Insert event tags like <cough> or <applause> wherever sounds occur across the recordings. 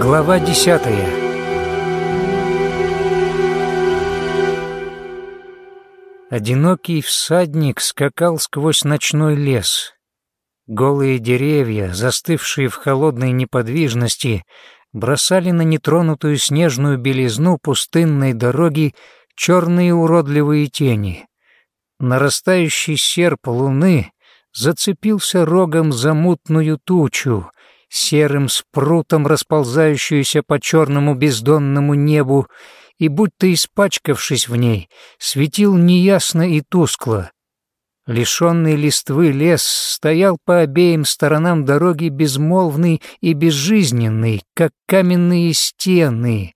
Глава десятая Одинокий всадник скакал сквозь ночной лес. Голые деревья, застывшие в холодной неподвижности, бросали на нетронутую снежную белизну пустынной дороги черные уродливые тени. Нарастающий серп луны зацепился рогом за мутную тучу, серым спрутом расползающуюся по черному бездонному небу, и, будто испачкавшись в ней, светил неясно и тускло. Лишенный листвы лес стоял по обеим сторонам дороги безмолвный и безжизненный, как каменные стены,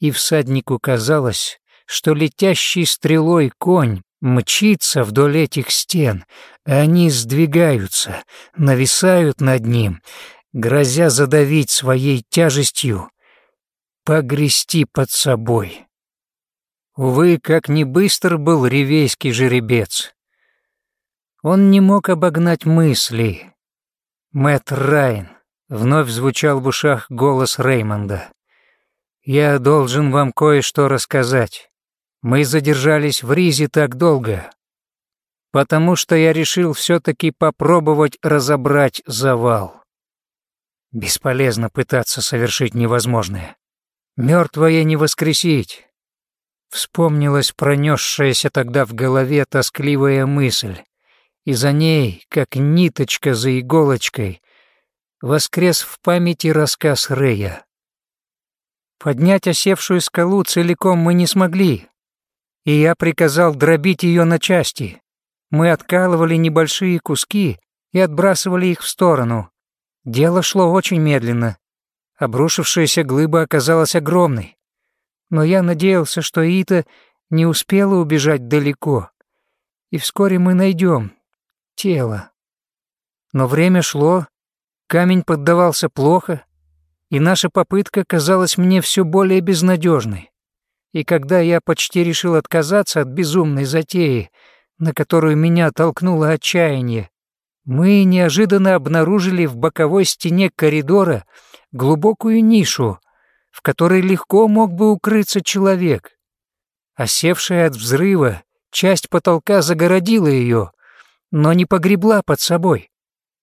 и всаднику казалось, что летящий стрелой конь мчится вдоль этих стен, они сдвигаются, нависают над ним, грозя задавить своей тяжестью погрести под собой. Увы, как не быстр был ревейский жеребец. Он не мог обогнать мысли. Мэтт Райн, вновь звучал в ушах голос Реймонда. «Я должен вам кое-что рассказать. Мы задержались в Ризе так долго, потому что я решил все-таки попробовать разобрать завал. Бесполезно пытаться совершить невозможное. Мертвое не воскресить. Вспомнилась пронесшаяся тогда в голове тоскливая мысль, и за ней, как ниточка за иголочкой, воскрес в памяти рассказ Рея. Поднять осевшую скалу целиком мы не смогли, и я приказал дробить ее на части. Мы откалывали небольшие куски и отбрасывали их в сторону. Дело шло очень медленно, Обрушившаяся глыба оказалась огромной. Но я надеялся, что Ита не успела убежать далеко, и вскоре мы найдем тело. Но время шло, камень поддавался плохо, и наша попытка казалась мне все более безнадежной. И когда я почти решил отказаться от безумной затеи, на которую меня толкнуло отчаяние, мы неожиданно обнаружили в боковой стене коридора глубокую нишу, в которой легко мог бы укрыться человек. Осевшая от взрыва, часть потолка загородила ее, но не погребла под собой.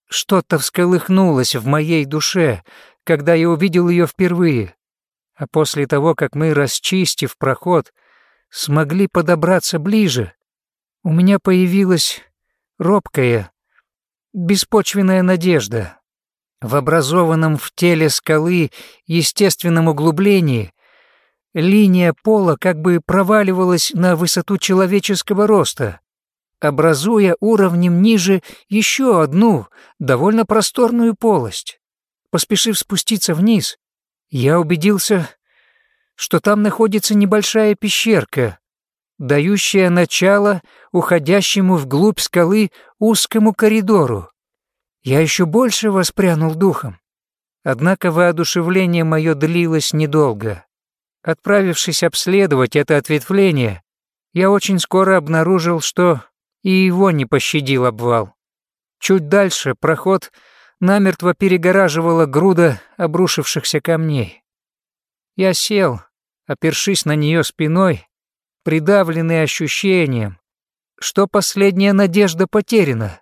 Что-то всколыхнулось в моей душе, когда я увидел ее впервые, а после того, как мы, расчистив проход, смогли подобраться ближе, у меня появилась робкая, беспочвенная надежда. В образованном в теле скалы естественном углублении линия пола как бы проваливалась на высоту человеческого роста, образуя уровнем ниже еще одну, довольно просторную полость. Поспешив спуститься вниз, я убедился, что там находится небольшая пещерка, дающая начало уходящему вглубь скалы узкому коридору. Я еще больше воспрянул духом. Однако воодушевление мое длилось недолго. Отправившись обследовать это ответвление, я очень скоро обнаружил, что и его не пощадил обвал. Чуть дальше проход намертво перегораживала груда обрушившихся камней. Я сел, опершись на нее спиной, придавленный ощущением, что последняя надежда потеряна.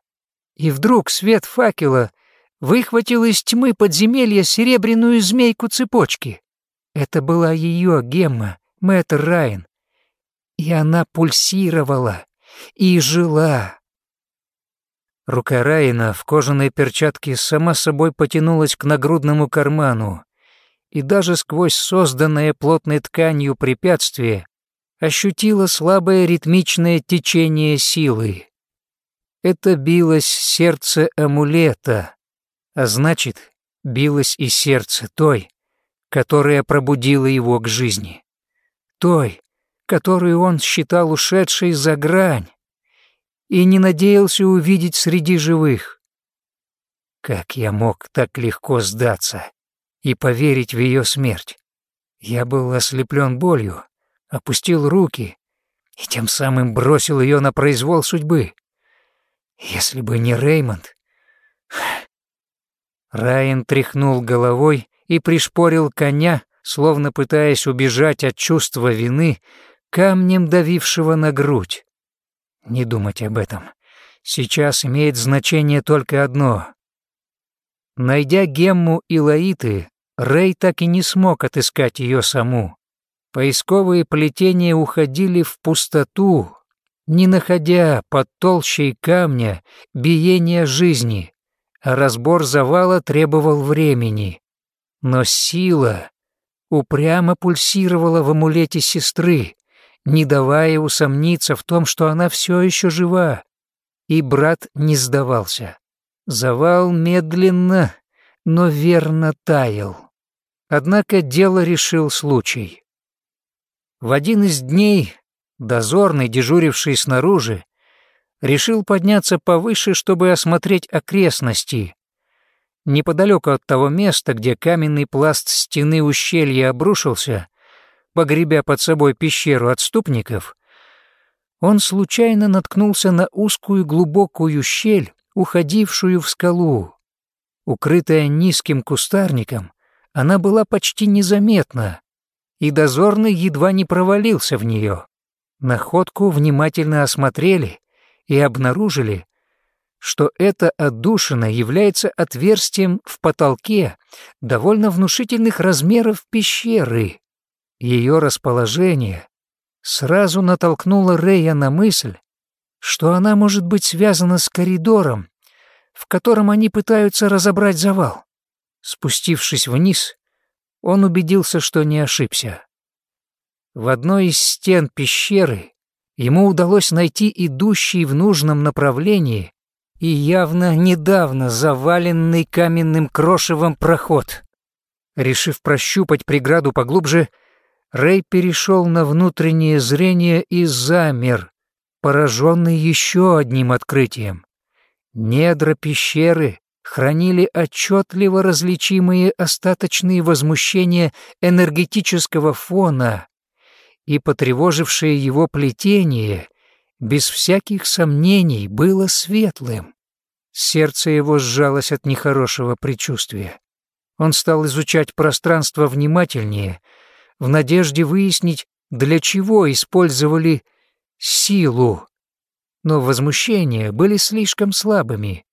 И вдруг свет факела выхватил из тьмы подземелья серебряную змейку цепочки. Это была ее гемма, мэтр Райн. И она пульсировала и жила. Рука Райна в кожаной перчатке сама собой потянулась к нагрудному карману, и даже сквозь созданное плотной тканью препятствие ощутила слабое ритмичное течение силы. Это билось сердце амулета, а значит, билось и сердце той, которая пробудила его к жизни. Той, которую он считал ушедшей за грань и не надеялся увидеть среди живых. Как я мог так легко сдаться и поверить в ее смерть? Я был ослеплен болью, опустил руки и тем самым бросил ее на произвол судьбы. Если бы не Реймонд... Райан тряхнул головой и пришпорил коня, словно пытаясь убежать от чувства вины, камнем давившего на грудь. Не думать об этом. Сейчас имеет значение только одно. Найдя Гемму и Лаиты, Рэй так и не смог отыскать ее саму. Поисковые плетения уходили в пустоту, не находя под толщей камня биения жизни, разбор завала требовал времени. Но сила упрямо пульсировала в амулете сестры, не давая усомниться в том, что она все еще жива. И брат не сдавался. Завал медленно, но верно таял. Однако дело решил случай. В один из дней дозорный, дежуривший снаружи, решил подняться повыше, чтобы осмотреть окрестности. Неподалеку от того места, где каменный пласт стены ущелья обрушился, погребя под собой пещеру отступников, он случайно наткнулся на узкую глубокую щель, уходившую в скалу. Укрытая низким кустарником, она была почти незаметна, и дозорный едва не провалился в нее. Находку внимательно осмотрели и обнаружили, что эта отдушина является отверстием в потолке довольно внушительных размеров пещеры. Ее расположение сразу натолкнуло Рея на мысль, что она может быть связана с коридором, в котором они пытаются разобрать завал. Спустившись вниз, он убедился, что не ошибся. В одной из стен пещеры ему удалось найти идущий в нужном направлении и явно недавно заваленный каменным крошевом проход. Решив прощупать преграду поглубже, Рэй перешел на внутреннее зрение и замер, пораженный еще одним открытием. Недра пещеры хранили отчетливо различимые остаточные возмущения энергетического фона, и потревожившее его плетение, без всяких сомнений, было светлым. Сердце его сжалось от нехорошего предчувствия. Он стал изучать пространство внимательнее — в надежде выяснить, для чего использовали силу. Но возмущения были слишком слабыми,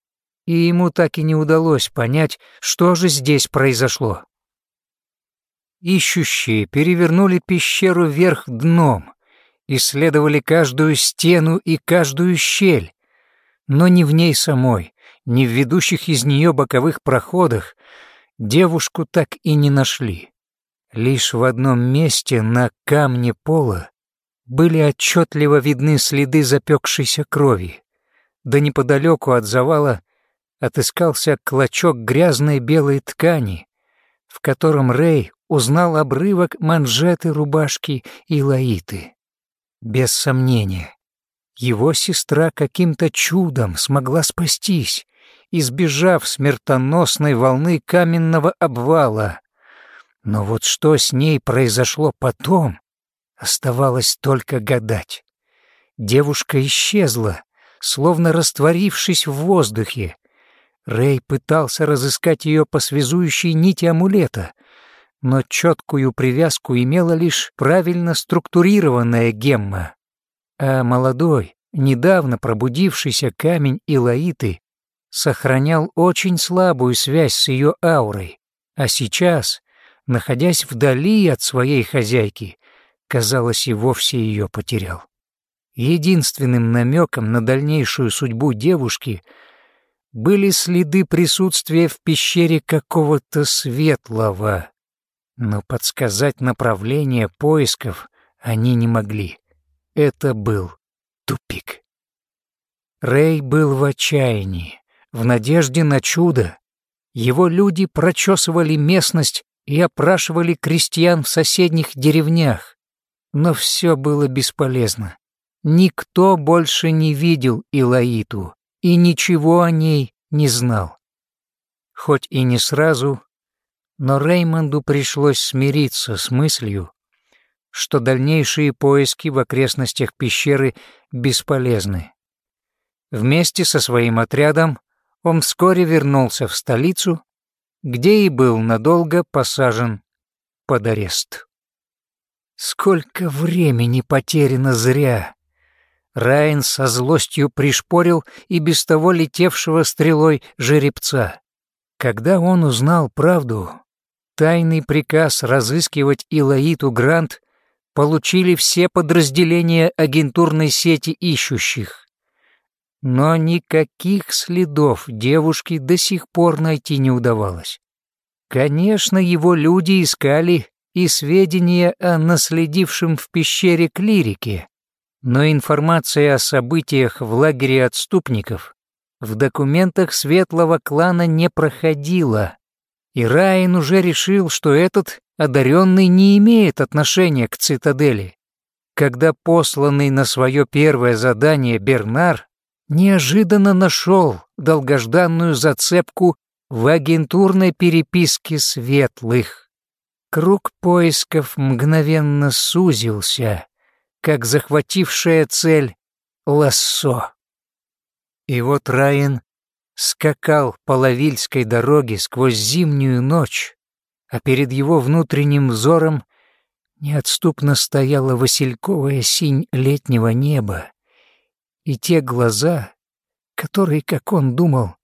и ему так и не удалось понять, что же здесь произошло. Ищущие перевернули пещеру вверх дном, исследовали каждую стену и каждую щель, но ни в ней самой, ни в ведущих из нее боковых проходах девушку так и не нашли. Лишь в одном месте на камне пола были отчетливо видны следы запекшейся крови, да неподалеку от завала отыскался клочок грязной белой ткани, в котором Рэй узнал обрывок манжеты рубашки Илаиты. Без сомнения, его сестра каким-то чудом смогла спастись, избежав смертоносной волны каменного обвала, но вот что с ней произошло потом, оставалось только гадать. Девушка исчезла, словно растворившись в воздухе. Рэй пытался разыскать ее по связующей нити амулета, но четкую привязку имела лишь правильно структурированная гемма. А молодой, недавно пробудившийся камень Илаиты сохранял очень слабую связь с ее аурой, а сейчас находясь вдали от своей хозяйки, казалось, и вовсе ее потерял. Единственным намеком на дальнейшую судьбу девушки были следы присутствия в пещере какого-то светлого, но подсказать направление поисков они не могли. Это был тупик. Рэй был в отчаянии, в надежде на чудо. Его люди прочесывали местность и опрашивали крестьян в соседних деревнях, но все было бесполезно. Никто больше не видел Илаиту и ничего о ней не знал. Хоть и не сразу, но Реймонду пришлось смириться с мыслью, что дальнейшие поиски в окрестностях пещеры бесполезны. Вместе со своим отрядом он вскоре вернулся в столицу, где и был надолго посажен под арест. Сколько времени потеряно зря! Райан со злостью пришпорил и без того летевшего стрелой жеребца. Когда он узнал правду, тайный приказ разыскивать Илаиту Грант получили все подразделения агентурной сети ищущих. Но никаких следов девушки до сих пор найти не удавалось. Конечно, его люди искали и сведения о наследившем в пещере клирике, но информация о событиях в лагере отступников в документах светлого клана не проходила, и Райан уже решил, что этот одаренный не имеет отношения к цитадели. Когда посланный на свое первое задание Бернар неожиданно нашел долгожданную зацепку в агентурной переписке светлых. Круг поисков мгновенно сузился, как захватившая цель лассо. И вот Райан скакал по Лавильской дороге сквозь зимнюю ночь, а перед его внутренним взором неотступно стояла васильковая синь летнего неба и те глаза, которые, как он думал,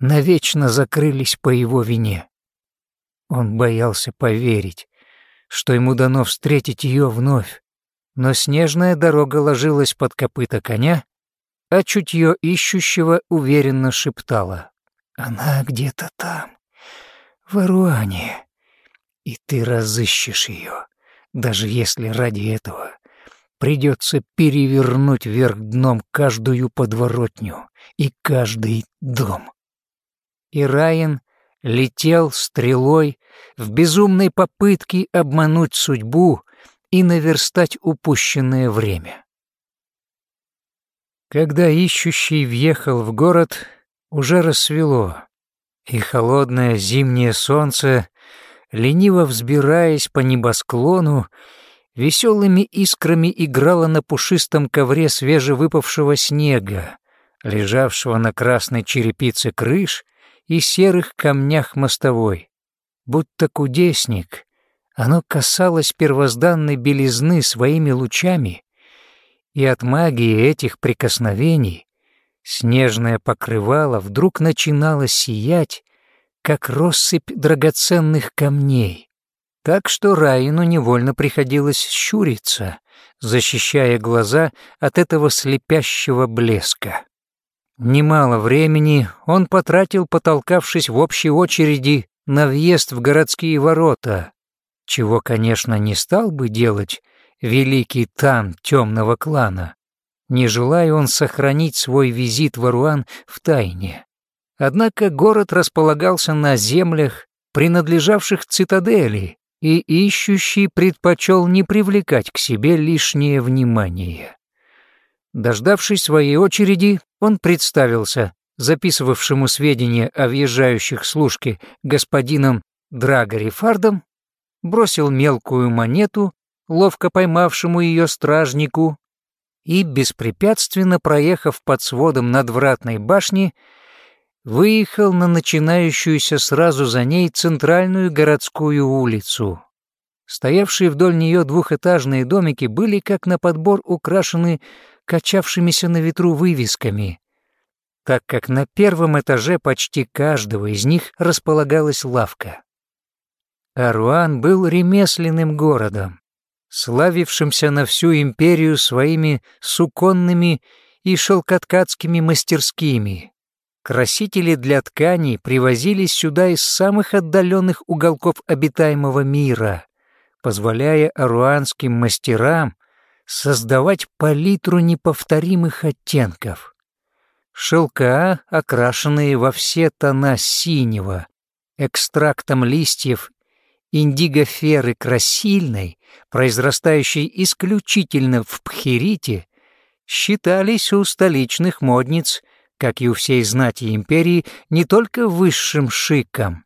навечно закрылись по его вине. Он боялся поверить, что ему дано встретить ее вновь, но снежная дорога ложилась под копыта коня, а чутье ищущего уверенно шептало. «Она где-то там, в Аруане, и ты разыщешь ее, даже если ради этого придется перевернуть вверх дном каждую подворотню и каждый дом». И Райан летел стрелой в безумной попытке обмануть судьбу и наверстать упущенное время. Когда ищущий въехал в город, уже рассвело, и холодное зимнее солнце, лениво взбираясь по небосклону, веселыми искрами играло на пушистом ковре свежевыпавшего снега, лежавшего на красной черепице крыш и серых камнях мостовой. Будто кудесник, оно касалось первозданной белизны своими лучами, и от магии этих прикосновений снежное покрывало вдруг начинало сиять, как россыпь драгоценных камней. Так что Раину невольно приходилось щуриться, защищая глаза от этого слепящего блеска. Немало времени он потратил, потолкавшись в общей очереди на въезд в городские ворота, чего, конечно, не стал бы делать великий Тан темного клана, не желая он сохранить свой визит в Аруан в тайне. Однако город располагался на землях, принадлежавших цитадели, и ищущий предпочел не привлекать к себе лишнее внимание. Дождавшись своей очереди, он представился записывавшему сведения о въезжающих служке господином Драгори Фардом, бросил мелкую монету, ловко поймавшему ее стражнику, и, беспрепятственно проехав под сводом надвратной башни, выехал на начинающуюся сразу за ней центральную городскую улицу. Стоявшие вдоль нее двухэтажные домики были как на подбор украшены качавшимися на ветру вывесками, так как на первом этаже почти каждого из них располагалась лавка. Аруан был ремесленным городом, славившимся на всю империю своими суконными и шелкоткацкими мастерскими. Красители для тканей привозились сюда из самых отдаленных уголков обитаемого мира, позволяя аруанским мастерам создавать палитру неповторимых оттенков. Шелка, окрашенные во все тона синего, экстрактом листьев индигоферы красильной, произрастающей исключительно в Пхерите, считались у столичных модниц, как и у всей знати империи, не только высшим шиком,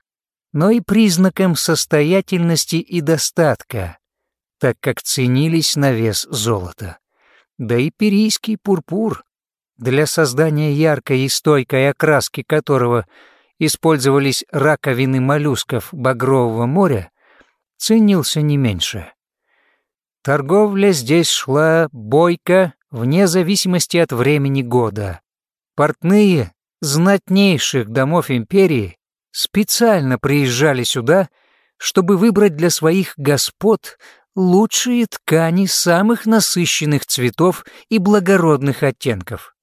но и признаком состоятельности и достатка, так как ценились на вес золота. Да и перийский пурпур для создания яркой и стойкой окраски которого использовались раковины моллюсков Багрового моря, ценился не меньше. Торговля здесь шла бойко, вне зависимости от времени года. Портные знатнейших домов империи специально приезжали сюда, чтобы выбрать для своих господ лучшие ткани самых насыщенных цветов и благородных оттенков.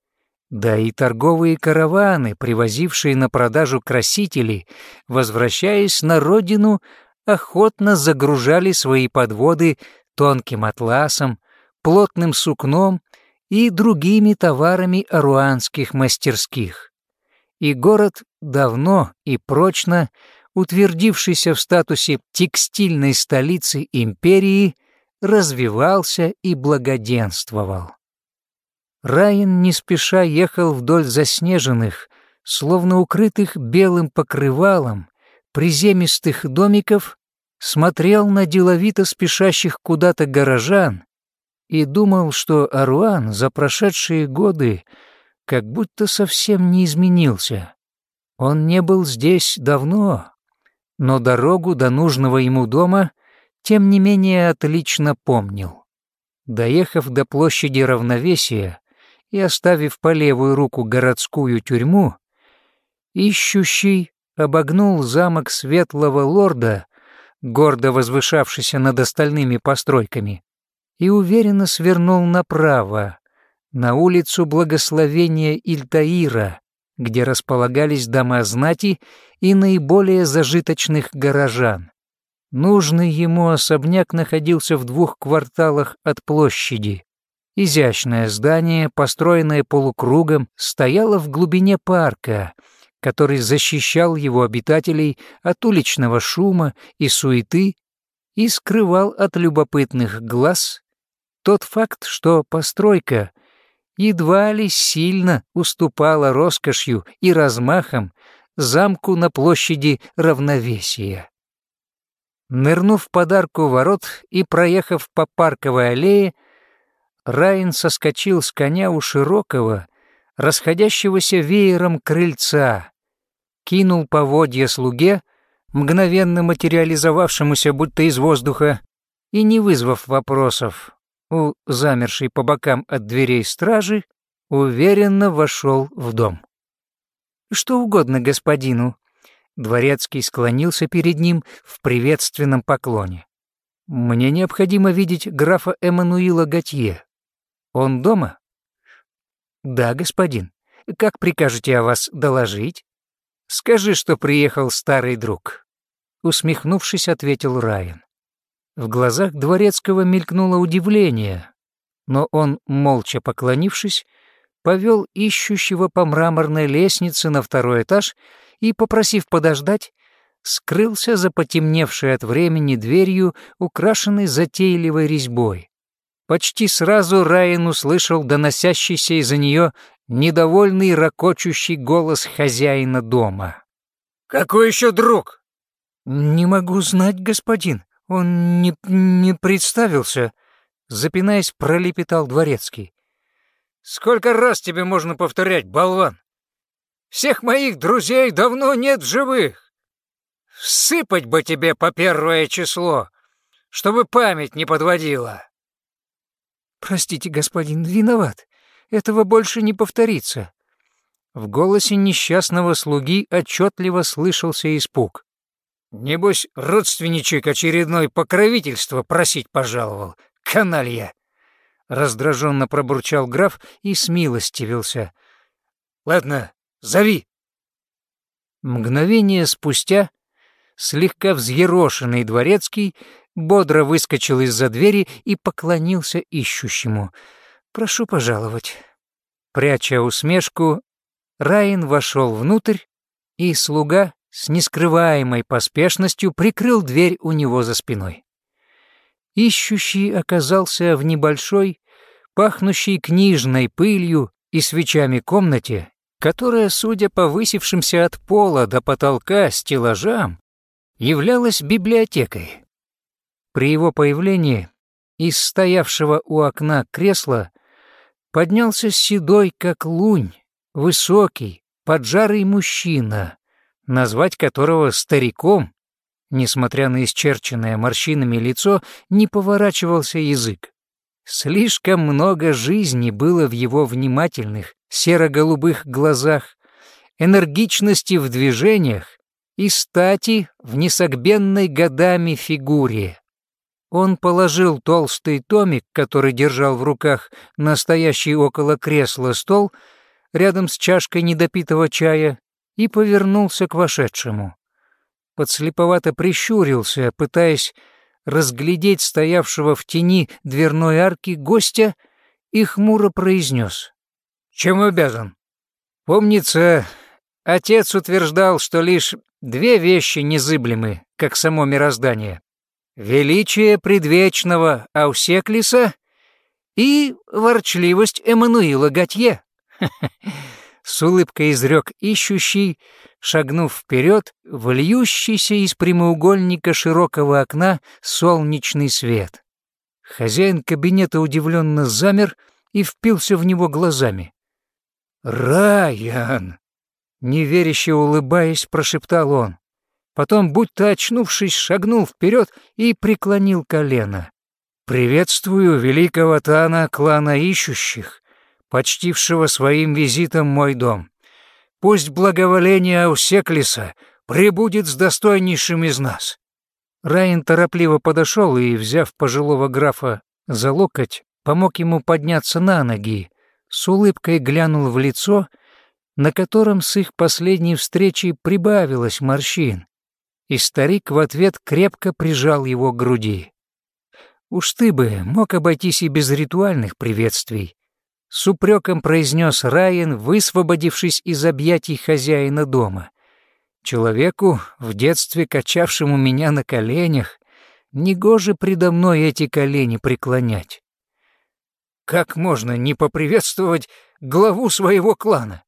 Да и торговые караваны, привозившие на продажу красителей, возвращаясь на родину, охотно загружали свои подводы тонким атласом, плотным сукном и другими товарами аруанских мастерских. И город давно и прочно, утвердившийся в статусе текстильной столицы империи, развивался и благоденствовал. Райан не спеша ехал вдоль заснеженных, словно укрытых белым покрывалом, приземистых домиков, смотрел на деловито спешащих куда-то горожан и думал, что Аруан за прошедшие годы как будто совсем не изменился. Он не был здесь давно, но дорогу до нужного ему дома тем не менее отлично помнил. Доехав до площади равновесия и оставив по левую руку городскую тюрьму, ищущий обогнул замок светлого лорда, гордо возвышавшийся над остальными постройками, и уверенно свернул направо, на улицу Благословения Ильтаира, где располагались дома знати и наиболее зажиточных горожан. Нужный ему особняк находился в двух кварталах от площади. Изящное здание, построенное полукругом, стояло в глубине парка, который защищал его обитателей от уличного шума и суеты и скрывал от любопытных глаз тот факт, что постройка едва ли сильно уступала роскошью и размахом замку на площади равновесия. Нырнув подарку ворот и проехав по парковой аллее, Райан соскочил с коня у широкого, расходящегося веером крыльца, кинул поводья слуге, мгновенно материализовавшемуся будто из воздуха, и, не вызвав вопросов, у замершей по бокам от дверей стражи, уверенно вошел в дом. «Что угодно господину», Дворецкий склонился перед ним в приветственном поклоне. «Мне необходимо видеть графа Эммануила Готье. Он дома?» «Да, господин. Как прикажете о вас доложить?» «Скажи, что приехал старый друг», — усмехнувшись, ответил Райан. В глазах Дворецкого мелькнуло удивление, но он, молча поклонившись, повел ищущего по мраморной лестнице на второй этаж и, попросив подождать, скрылся за потемневшей от времени дверью, украшенной затейливой резьбой. Почти сразу Райан услышал доносящийся из-за нее недовольный ракочущий голос хозяина дома. «Какой еще друг?» «Не могу знать, господин. «Он не, не представился», — запинаясь, пролепетал дворецкий. «Сколько раз тебе можно повторять, болван? Всех моих друзей давно нет в живых. Всыпать бы тебе по первое число, чтобы память не подводила». «Простите, господин, виноват. Этого больше не повторится». В голосе несчастного слуги отчетливо слышался испуг. Небось, родственничек очередной покровительство просить пожаловал. Каналья!» Раздраженно пробурчал граф и смилостивился. «Ладно, зови!» Мгновение спустя слегка взъерошенный дворецкий бодро выскочил из-за двери и поклонился ищущему. «Прошу пожаловать». Пряча усмешку, Райан вошел внутрь, и слуга с нескрываемой поспешностью прикрыл дверь у него за спиной. Ищущий оказался в небольшой, пахнущей книжной пылью и свечами комнате, которая, судя по высевшимся от пола до потолка стеллажам, являлась библиотекой. При его появлении из стоявшего у окна кресла поднялся седой, как лунь, высокий, поджарый мужчина, назвать которого стариком, несмотря на исчерченное морщинами лицо, не поворачивался язык. Слишком много жизни было в его внимательных, серо-голубых глазах, энергичности в движениях и стати в несогбенной годами фигуре. Он положил толстый томик, который держал в руках настоящий около кресла стол, рядом с чашкой недопитого чая, и повернулся к вошедшему. Подслеповато прищурился, пытаясь разглядеть стоявшего в тени дверной арки гостя и хмуро произнес. «Чем обязан? Помнится, отец утверждал, что лишь две вещи незыблемы, как само мироздание. Величие предвечного Аусеклиса и ворчливость Эммануила Готье. <laughs> С улыбкой изрек ищущий, шагнув вперед в льющийся из прямоугольника широкого окна солнечный свет. Хозяин кабинета удивленно замер и впился в него глазами. «Райан!» Неверяще улыбаясь, прошептал он. Потом, будто очнувшись, шагнул вперед и преклонил колено. «Приветствую великого Тана клана ищущих, почтившего своим визитом мой дом. Пусть благоволение Аусеклиса прибудет с достойнейшим из нас». Райан торопливо подошел и, взяв пожилого графа за локоть, помог ему подняться на ноги, с улыбкой глянул в лицо, на котором с их последней встречи прибавилось морщин, и старик в ответ крепко прижал его к груди. «Уж ты бы мог обойтись и без ритуальных приветствий», с упреком произнес Райан, высвободившись из объятий хозяина дома. Человеку, в детстве качавшему меня на коленях, негоже предо мной эти колени преклонять. Как можно не поприветствовать главу своего клана?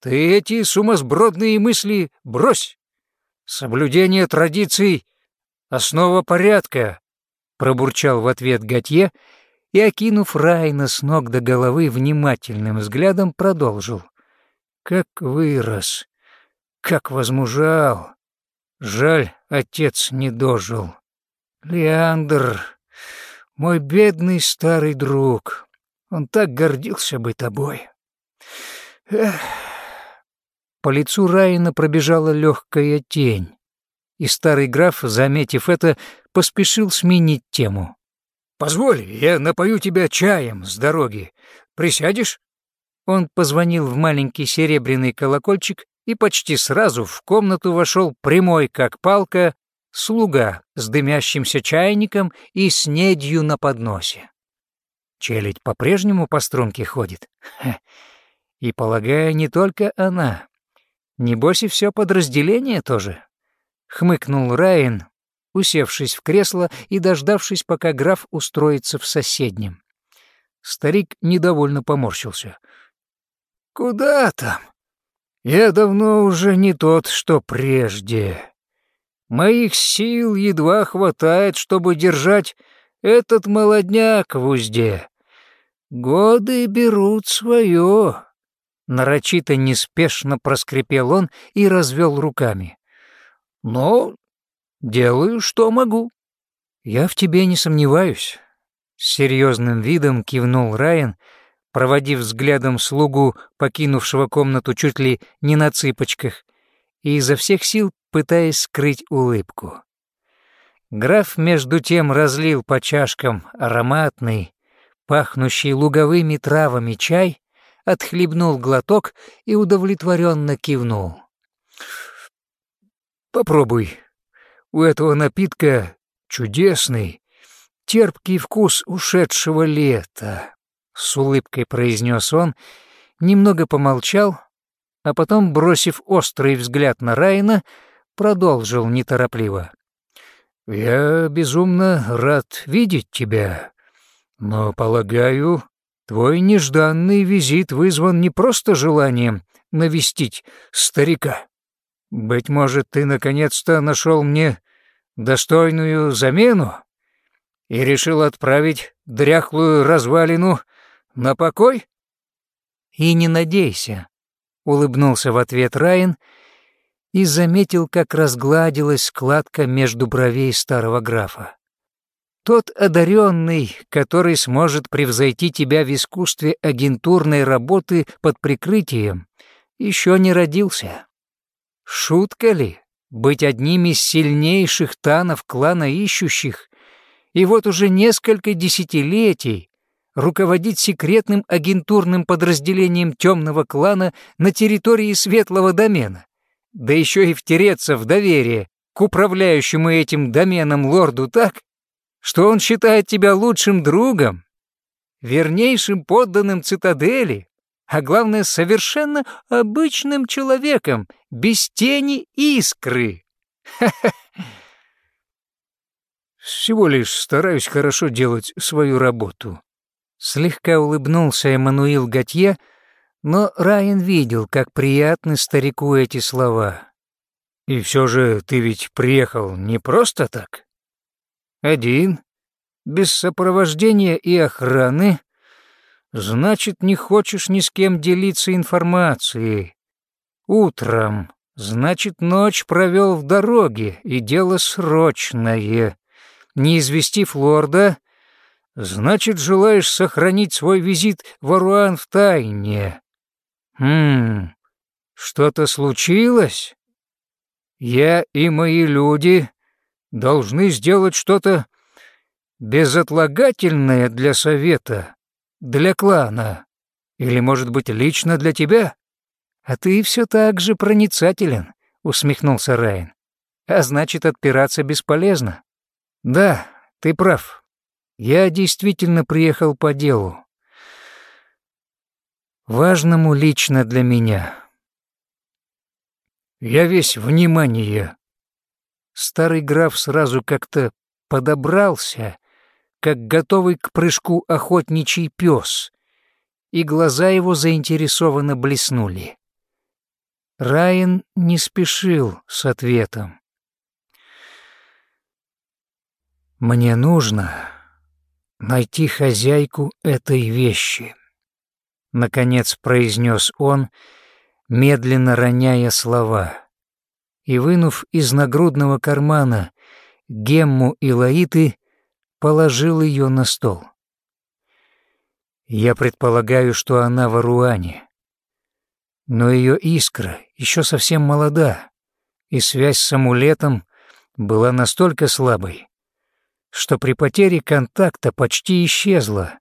Ты эти сумасбродные мысли брось. Соблюдение традиций — основа порядка, пробурчал в ответ Готье и, окинув Райна с ног до головы внимательным взглядом, продолжил. «Как вырос! Как возмужал! Жаль, отец не дожил. Леандр, мой бедный старый друг, он так гордился бы тобой. Эх!» По лицу Райана пробежала легкая тень, и старый граф, заметив это, поспешил сменить тему. «Позволь, я напою тебя чаем с дороги. Присядешь?» Он позвонил в маленький серебряный колокольчик, и почти сразу в комнату вошел прямой, как палка, слуга с дымящимся чайником и снедью на подносе. Челядь по-прежнему по струнке ходит. И, полагаю, не только она. Небось и все подразделение тоже. Хмыкнул Райан, усевшись в кресло и дождавшись, пока граф устроится в соседнем. Старик недовольно поморщился. «Куда там? Я давно уже не тот, что прежде. Моих сил едва хватает, чтобы держать этот молодняк в узде. Годы берут свое». Нарочито неспешно проскрипел он и развел руками. «Но Делаю, что могу. Я в тебе не сомневаюсь. С серьезным видом кивнул Райан, проводив взглядом слугу, покинувшего комнату чуть ли не на цыпочках, и изо всех сил пытаясь скрыть улыбку. Граф между тем разлил по чашкам ароматный, пахнущий луговыми травами чай, отхлебнул глоток и удовлетворенно кивнул. «Попробуй», у этого напитка чудесный, терпкий вкус ушедшего лета, с улыбкой произнес он, немного помолчал, а потом, бросив острый взгляд на Райна, продолжил неторопливо. «Я безумно рад видеть тебя, но, полагаю, твой нежданный визит вызван не просто желанием навестить старика. Быть может, ты наконец-то нашел мне достойную замену и решил отправить дряхлую развалину На покой?» «И не надейся», — улыбнулся в ответ Райан и заметил, как разгладилась складка между бровей старого графа. Тот одаренный, который сможет превзойти тебя в искусстве агентурной работы под прикрытием, еще не родился. Шутка ли? Быть одним из сильнейших танов клана ищущих, и вот уже несколько десятилетий руководить секретным агентурным подразделением темного клана на территории Светлого домена, да еще и втереться в доверие к управляющему этим доменом лорду так, что он считает тебя лучшим другом, вернейшим подданным цитадели, а главное, совершенно обычным человеком, без тени искры. <laughs> Всего лишь стараюсь хорошо делать свою работу. Слегка улыбнулся Эммануил Готье, но Райан видел, как приятны старику эти слова. «И все же ты ведь приехал не просто так?» «Один, без сопровождения и охраны, значит, не хочешь ни с кем делиться информацией. Утром, значит, ночь провел в дороге, и дело срочное. Не известив лорда, значит, желаешь сохранить свой визит в Аруан в тайне. Хм, что-то случилось? Я и мои люди должны сделать что-то безотлагательное для совета, для клана, или, может быть, лично для тебя? А ты все так же проницателен, усмехнулся Райан. А значит, отпираться бесполезно. Да, ты прав. Я действительно приехал по делу важному лично для меня. Я весь внимание. Старый граф сразу как-то подобрался, как готовый к прыжку охотничий пес, и глаза его заинтересованно блеснули. Райан не спешил с ответом. «Мне нужно найти хозяйку этой вещи». — наконец произнес он, медленно роняя слова. И, вынув из нагрудного кармана гемму и лаиты, положил ее на стол. Я предполагаю, что она в Аруане. Но ее искра еще совсем молода, и связь с амулетом была настолько слабой, что при потере контакта почти исчезла,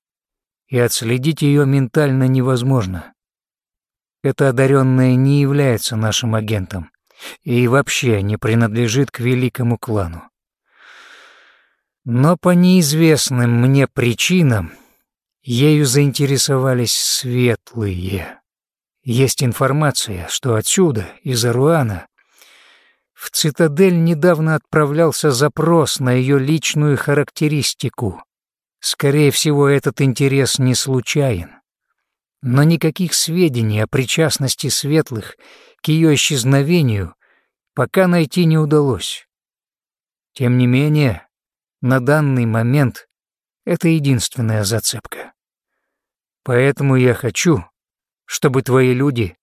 и отследить ее ментально невозможно. Эта одаренная не является нашим агентом и вообще не принадлежит к великому клану. Но по неизвестным мне причинам ею заинтересовались светлые. Есть информация, что отсюда, из Аруана, в цитадель недавно отправлялся запрос на ее личную характеристику, Скорее всего, этот интерес не случайен. Но никаких сведений о причастности светлых к ее исчезновению пока найти не удалось. Тем не менее, на данный момент это единственная зацепка. Поэтому я хочу, чтобы твои люди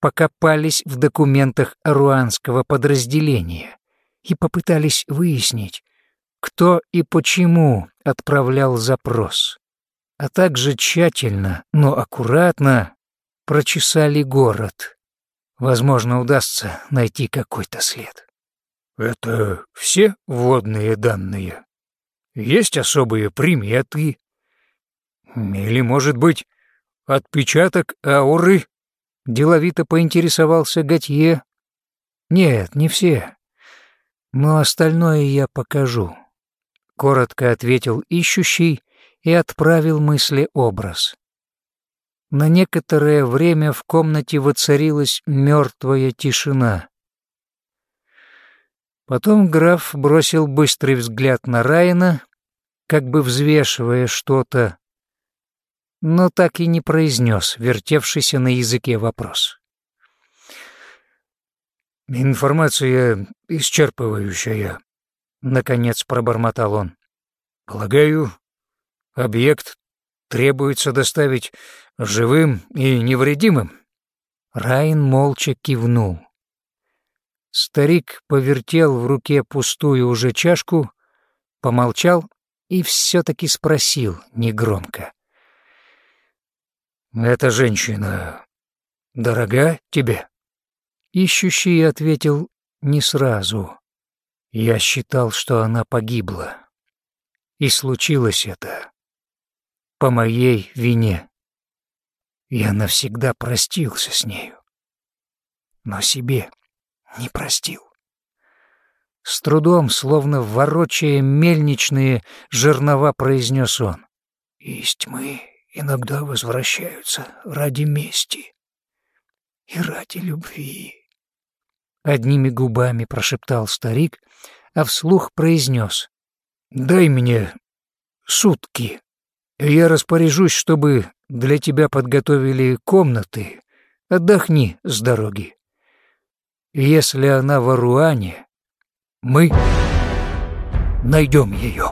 покопались в документах аруанского подразделения и попытались выяснить, кто и почему отправлял запрос, а также тщательно, но аккуратно прочесали город. Возможно, удастся найти какой-то след. Это все вводные данные? Есть особые приметы? Или, может быть, отпечаток ауры? Деловито поинтересовался Готье. Нет, не все. Но остальное я покажу коротко ответил ищущий и отправил мысли образ. На некоторое время в комнате воцарилась мертвая тишина. Потом граф бросил быстрый взгляд на Райана, как бы взвешивая что-то, но так и не произнес вертевшийся на языке вопрос. «Информация исчерпывающая», — наконец пробормотал он. «Полагаю, объект требуется доставить живым и невредимым?» Райан молча кивнул. Старик повертел в руке пустую уже чашку, помолчал и все-таки спросил негромко. «Эта женщина дорога тебе?» Ищущий ответил не сразу. Я считал, что она погибла. И случилось это по моей вине. Я навсегда простился с нею, но себе не простил. С трудом, словно ворочая мельничные жернова, произнес он. Из тьмы иногда возвращаются ради мести и ради любви. Одними губами прошептал старик, а вслух произнес. «Дай мне сутки». Я распоряжусь, чтобы для тебя подготовили комнаты. Отдохни с дороги. Если она в Аруане, мы найдем ее».